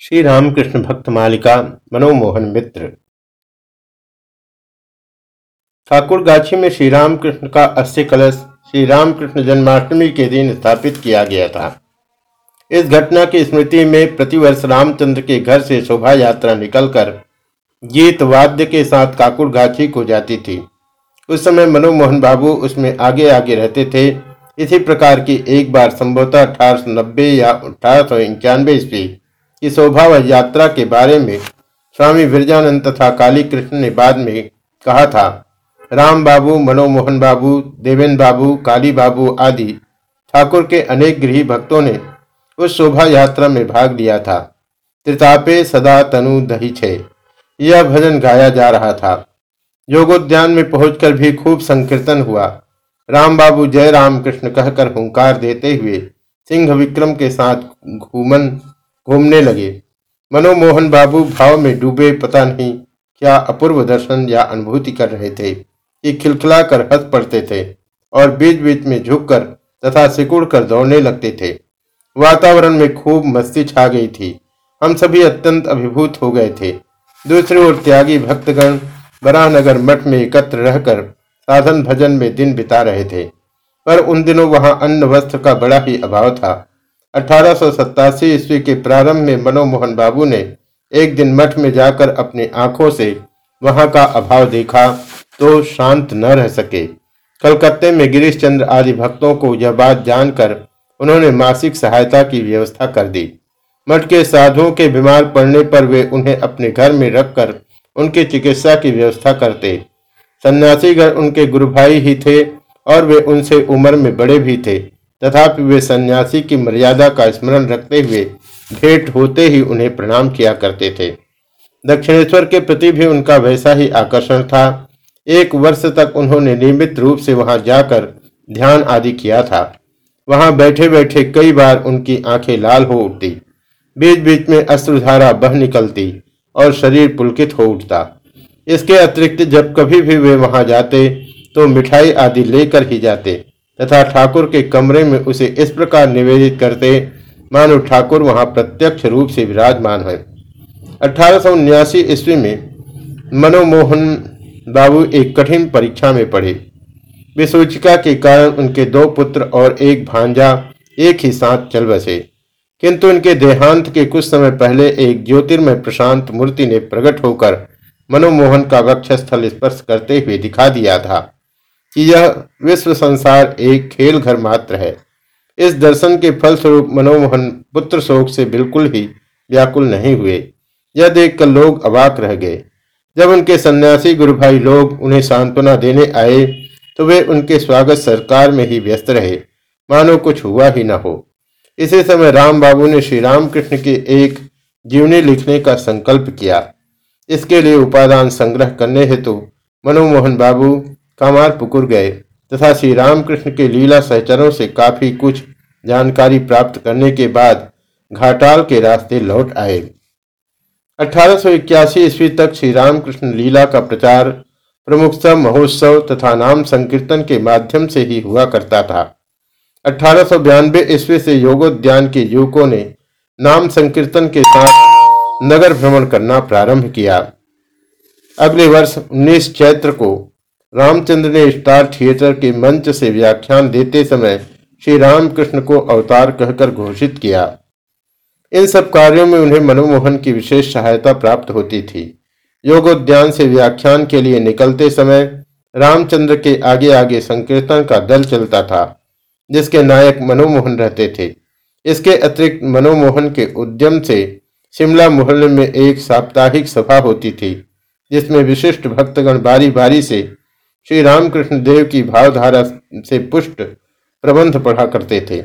श्री रामकृष्ण भक्त मालिका मनोमोहन मित्र। ठाकुर गाछी में श्री रामकृष्ण का अस्थि कलश श्री रामकृष्ण जन्माष्टमी के दिन स्थापित किया गया था। इस घटना की स्मृति में प्रतिवर्ष रामचंद्र के घर से शोभा यात्रा निकलकर गीत वाद्य के साथ काकुर गाछी को जाती थी। उस समय मनोमोहन बाबू उसमें आगे आगे रहते थे। इसी प्रकार की एक बार संभवतः अठारह या अठारह सौ ईस्वी की शोभा यात्रा के बारे में स्वामी विरजानंद तथा काली कृष्ण ने बाद में कहा था। राम बाबू, मनोमोहन बाबू, देवेंद्र बाबू, काली बाबू आदि ठाकुर के अनेक गृह भक्तों ने उस शोभा यात्रा में भाग लिया था। त्रितापे सदा तनु दही छे। यह भजन गाया जा रहा था। योगोद्यान में पहुंचकर भी खूब संकीर्तन हुआ। राम बाबू जय राम कृष्ण कहकर हुंकार देते हुए सिंह विक्रम के साथ घूमन घूमने लगे। मनोमोहन बाबू भाव में डूबे पता नहीं क्या अपूर्व दर्शन या अनुभूति कर रहे थे कि खिलखिला कर हंस पड़ते थे और बीच बीच में झुककर तथा सिकुड़ कर दौड़ने लगते थे। वातावरण में खूब मस्ती छा गई थी। हम सभी अत्यंत अभिभूत हो गए थे। दूसरी ओर त्यागी भक्तगण बरानगर मठ में एकत्र रहकर साधन भजन में दिन बिता रहे थे। पर उन दिनों वहाँ अन्न वस्त्र का बड़ा ही अभाव था। अठारह सौ सतासी ईस्वी के प्रारंभ में मनोमोहन बाबू ने एक दिन मठ में जाकर अपनी आँखों से वहाँ का अभाव देखा तो शांत न रह सके। कलकत्ते में गिरीश चंद्र आदि भक्तों को यह बात जानकर उन्होंने मासिक सहायता की व्यवस्था कर दी। मठ के साधुओं के बीमार पड़ने पर वे उन्हें अपने घर में रखकर उनकी चिकित्सा की व्यवस्था करते। सन्यासीगढ़ उनके गुरु भाई ही थे और वे उनसे उम्र में बड़े भी थे। तथापि वे सन्यासी की मर्यादा का स्मरण रखते हुए भेंट होते ही उन्हें प्रणाम किया करते थे। दक्षिणेश्वर के प्रति भी उनका वैसा ही आकर्षण था। एक वर्ष तक उन्होंने नियमित रूप से वहाँ जाकर ध्यान आदि किया था। वहाँ बैठे बैठे कई बार उनकी आँखें लाल हो उठती बीच बीच में अश्रुधारा बह निकलती और शरीर पुलकित हो उठता। इसके अतिरिक्त जब कभी भी वे वहाँ जाते तो मिठाई आदि लेकर ही जाते। तथा ठाकुर के कमरे में उसे इस प्रकार निवेदित करते, मानो ठाकुर वहाँ प्रत्यक्ष रूप से विराजमान है। अठारह ईस्वी में मनोमोहन बाबू एक कठिन परीक्षा में पढ़े। विसूचिका के कारण उनके दो पुत्र और एक भांजा एक ही साथ चल बसे। किंतु उनके देहांत के कुछ समय पहले एक ज्योतिर्मय प्रशांत मूर्ति ने प्रकट होकर मनोमोहन का वक्षस्थल स्पर्श करते हुए दिखा दिया था। कि यह विश्व संसार एक खेल घर मात्र है। इस दर्शन के फलस्वरूप मनोमोहन पुत्र शोक से बिल्कुल ही व्याकुल नहीं हुए। यह देखकर लोग अवाक रह गए। जब उनके सन्यासी गुरु भाई लोग उन्हें सांत्वना देने आए तो वे उनके स्वागत सरकार में ही व्यस्त रहे। मानो कुछ हुआ ही न हो। इसी समय राम बाबू ने श्री रामकृष्ण के एक जीवनी लिखने का संकल्प किया। इसके लिए उपादान संग्रह करने हेतु मनोमोहन बाबू कामार पुकुर गए, तथा श्री रामकृष्ण के लीला सहचरों से काफ़ी कुछ जानकारी प्राप्त करने के बाद घाटाल के रास्ते लौट आए। अठारह ईस्वी तक श्री रामकृष्ण लीला का प्रचार प्रमुखता महोत्सव तथा नाम संकीर्तन के माध्यम से ही हुआ करता था। अठारह ईस्वी से योगोद्यान के युवकों ने नाम संकीर्तन के साथ नगर भ्रमण करना प्रारंभ किया। अगले वर्ष 19 चैत्र को रामचंद्र ने स्टार थिएटर के मंच से व्याख्यान देते समय श्री रामकृष्ण को अवतार कहकर घोषित किया। इन सब कार्यों में उन्हें मनोमोहन की विशेष सहायता प्राप्त होती थी। योगोद्यान से व्याख्यान के लिए निकलते समय रामचंद्र के आगे आगे संकीर्तन का दल चलता था, जिसके नायक मनोमोहन रहते थे। इसके अतिरिक्त मनोमोहन के उद्यम से शिमला मोहल्ले में एक साप्ताहिक सभा होती थी, जिसमें विशिष्ट भक्तगण बारी बारी से श्री रामकृष्ण देव की भावधारा से पुष्ट प्रबंध पढ़ा करते थे।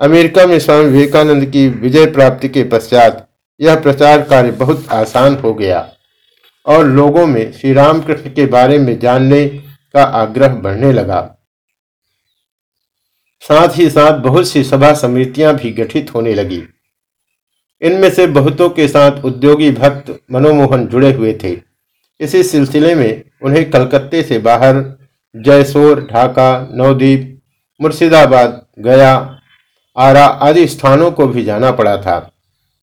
अमेरिका में स्वामी विवेकानंद की विजय प्राप्ति के पश्चात यह प्रचार कार्य बहुत आसान हो गया और लोगों में श्री रामकृष्ण के बारे में जानने का आग्रह बढ़ने लगा। साथ ही साथ बहुत सी सभा समितियाँ भी गठित होने लगी। इनमें से बहुतों के साथ उद्योगी भक्त मनोमोहन जुड़े हुए थे। इसी सिलसिले में उन्हें कलकत्ते से बाहर जयसोर, ढाका, नवदीप, मुर्शिदाबाद, गया, आरा आदि स्थानों को भी जाना पड़ा था।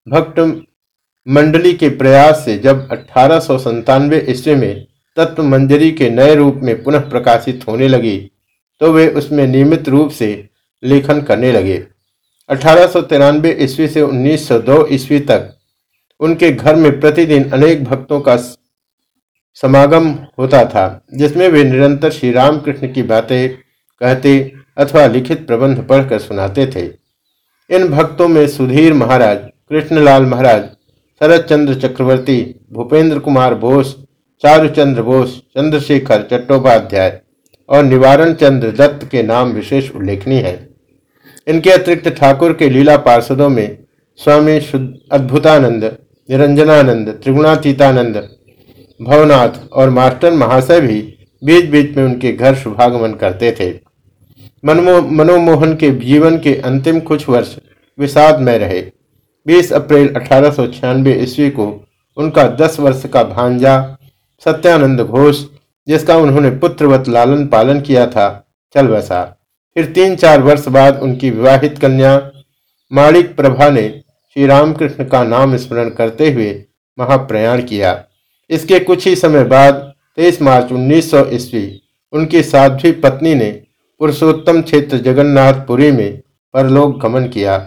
भक्त मंडली के प्रयास से जब अठारह ईस्वी में तत्व मंजरी के नए रूप में पुनः प्रकाशित होने लगी तो वे उसमें नियमित रूप से लेखन करने लगे। अठारह सौ तिरानवे ईस्वी से 1902 ईस्वी तक उनके घर में प्रतिदिन अनेक भक्तों का समागम होता था, जिसमें वे निरंतर श्री रामकृष्ण की बातें कहते अथवा लिखित प्रबंध पढ़कर सुनाते थे। इन भक्तों में सुधीर महाराज, कृष्णलाल महाराज शरद चंद्र चक्रवर्ती, भूपेंद्र कुमार बोस, चारुचंद्र बोस, चंद्रशेखर चट्टोपाध्याय और निवारण चंद्र दत्त के नाम विशेष उल्लेखनीय है। इनके अतिरिक्त ठाकुर के लीला पार्षदों में स्वामी अद्भुतानंद, निरंजनानंद, त्रिगुणातीतानंद भवनाथ और मास्टर महाशय भी बीच बीच में उनके घर शुभागमन करते थे। मनोमोहन के जीवन के अंतिम कुछ वर्ष विषाद में रहे। 20 अप्रैल अठारह सौ छियानवे ईस्वी को उनका 10 वर्ष का भांजा सत्यानंद घोष, जिसका उन्होंने पुत्रवत लालन पालन किया था, चल बसा। फिर तीन चार वर्ष बाद उनकी विवाहित कन्या माणिक प्रभा ने श्री रामकृष्ण का नाम स्मरण करते हुए महाप्रयाण किया। इसके कुछ ही समय बाद, तेईस मार्च 1900 ईस्वी, उनकी साध्वी पत्नी ने पुरुषोत्तम क्षेत्र जगन्नाथपुरी में परलोक गमन किया।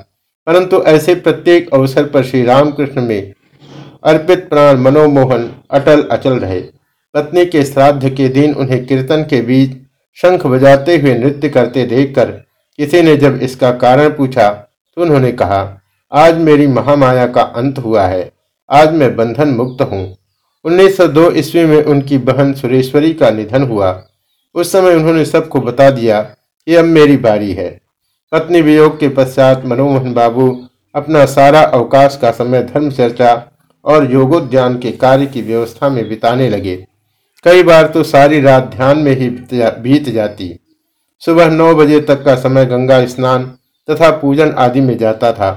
परंतु ऐसे प्रत्येक अवसर पर श्री रामकृष्ण में अर्पित प्राण मनोमोहन अटल अचल रहे। पत्नी के श्राद्ध के दिन उन्हें कीर्तन के बीच शंख बजाते हुए नृत्य करते देखकर किसी ने जब इसका कारण पूछा तो उन्होंने कहा, आज मेरी महामाया का अंत हुआ है। आज मैं बंधन मुक्त हूँ। 1902 ईस्वी में उनकी बहन सुरेश्वरी का निधन हुआ। उस समय उन्होंने सबको बता दिया कि अब मेरी बारी है। पत्नी वियोग के पश्चात मनोमोहन बाबू अपना सारा अवकाश का समय धर्म चर्चा और योगोद्यान के कार्य की व्यवस्था में बिताने लगे। कई बार तो सारी रात ध्यान में ही बीत जाती। सुबह नौ बजे तक का समय गंगा स्नान तथा पूजन आदि में जाता था।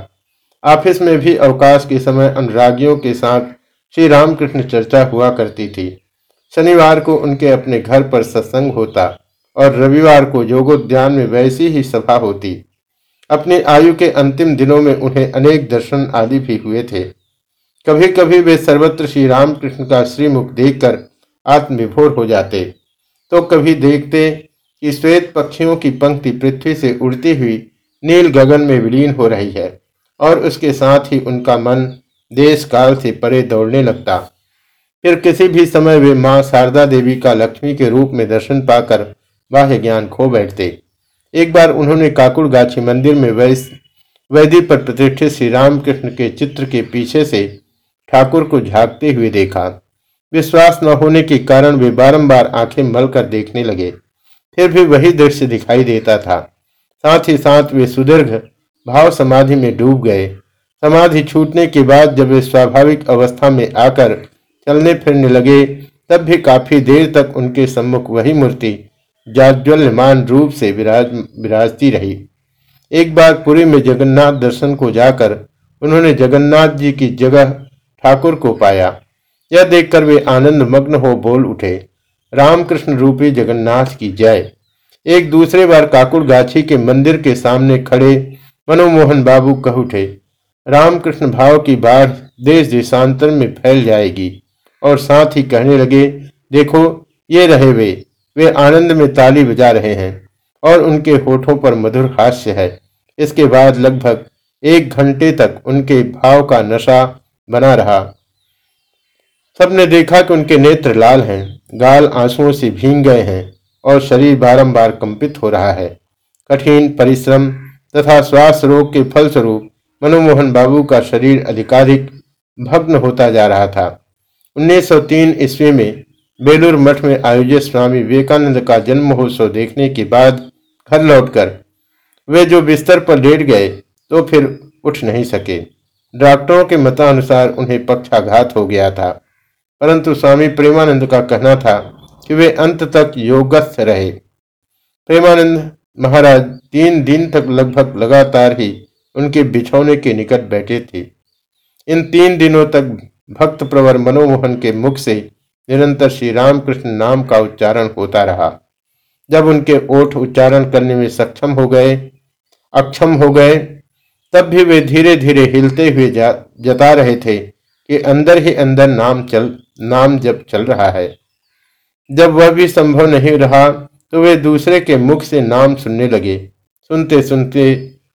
ऑफ़िस में भी अवकाश के समय अनुरागियों के साथ श्री रामकृष्ण चर्चा हुआ करती थी। शनिवार को उनके अपने घर पर सत्संग होता और रविवार को योगोद्यान में वैसी ही सभा होती। अपनी आयु के अंतिम दिनों में उन्हें अनेक दर्शन आदि भी हुए थे। कभी कभी वे सर्वत्र श्री रामकृष्ण का श्रीमुख देखकर आत्मविभोर हो जाते। तो कभी देखते कि श्वेत पक्षियों की पंक्ति पृथ्वी से उड़ती हुई नील गगन में विलीन हो रही है और उसके साथ ही उनका मन देश काल से परे दौड़ने लगता। फिर किसी भी समय वे माँ शारदा देवी का लक्ष्मी के रूप में दर्शन पाकर बाह्य ज्ञान खो बैठते। एक बार उन्होंने काकुड़ गाछी मंदिर में वैस वैदी पर प्रतिष्ठित श्री रामकृष्ण के चित्र के पीछे से ठाकुर को झांकते हुए देखा। विश्वास न होने के कारण वे बारंबार आँखें मलकर देखने लगे। फिर भी वही दृश्य दिखाई देता था। साथ ही साथ वे सुदीर्घ भाव समाधि में डूब गए। समाधि छूटने के बाद जब वे स्वाभाविक अवस्था में आकर चलने फिरने लगे, तब भी काफ़ी देर तक उनके सम्मुख वही मूर्ति जाज्वल्यमान रूप से विराज, विराजती रही। एक बार पुरी में जगन्नाथ दर्शन को जाकर उन्होंने जगन्नाथ जी की जगह ठाकुर को पाया। यह देखकर वे आनंद मग्न हो बोल उठे, रामकृष्ण रूपी जगन्नाथ की जय। एक दूसरे बार काकुड़ गाछी के मंदिर के सामने खड़े मनोमोहन बाबू कह उठे रामकृष्ण भाव की बाढ़ देश देशांतर में फैल जाएगी। और साथ ही कहने लगे, देखो, ये रहे वे। वे आनंद में ताली बजा रहे हैं और उनके होठों पर मधुर हास्य है। इसके बाद लगभग एक घंटे तक उनके भाव का नशा बना रहा। सबने देखा कि उनके नेत्र लाल हैं, गाल आंसुओं से भींग गए हैं और शरीर बारंबार कंपित हो रहा है। कठिन परिश्रम तथा श्वास रोग के फलस्वरूप मनोमोहन बाबू का शरीर अधिकाधिक भग्न होता जा रहा था। 1903 ईस्वी में बेलूर मठ में आयोजित स्वामी विवेकानंद का जन्म महोत्सव देखने के बाद घर लौटकर वे जो बिस्तर पर लेट गए तो फिर उठ नहीं सके। डॉक्टरों के मतानुसार उन्हें पक्षाघात हो गया था। परंतु स्वामी प्रेमानंद का कहना था कि वे अंत तक योगस्थ रहे। प्रेमानंद महाराज तीन दिन तक लगभग लगातार ही उनके बिछौने के निकट बैठे थे। इन तीन दिनों तक भक्त प्रवर मनोमोहन के मुख से निरंतर श्री रामकृष्ण नाम का उच्चारण होता रहा। जब उनके ओठ उच्चारण करने में सक्षम हो गए, अक्षम हो गए, तब भी वे धीरे धीरे हिलते हुए जता रहे थे कि अंदर ही अंदर नाम चल, नाम जब चल रहा है। जब वह भी संभव नहीं रहा तो वे दूसरे के मुख से नाम सुनने लगे। सुनते सुनते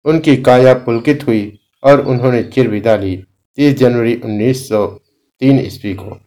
उनकी काया पुलकित हुई और उन्होंने चिर विदा ली। तीस जनवरी 1903 ईस्वी को।